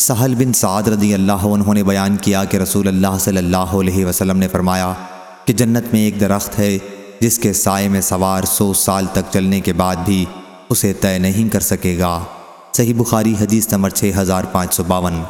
سہل بن سعد رضی اللہ عنہ نے بیان کیا کہ رسول اللہ صلی اللہ علیہ وسلم نے فرمایا کہ جنت میں ایک درخت ہے جس کے سائے میں سوار سو سال تک چلنے کے بعد بھی اسے طے نہیں کر سکے گا۔ صحیح بخاری حدیث نمبر 6552